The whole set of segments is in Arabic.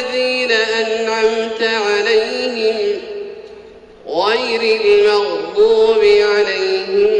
الذين أنعمت عليهم غير المغضوب عليهم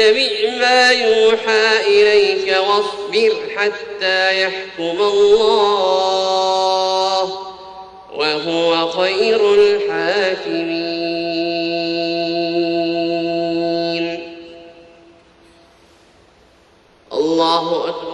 واتبع ما يوحى إليك واصبر حتى يحكم الله وهو خير الحاكمين. الله أكبر.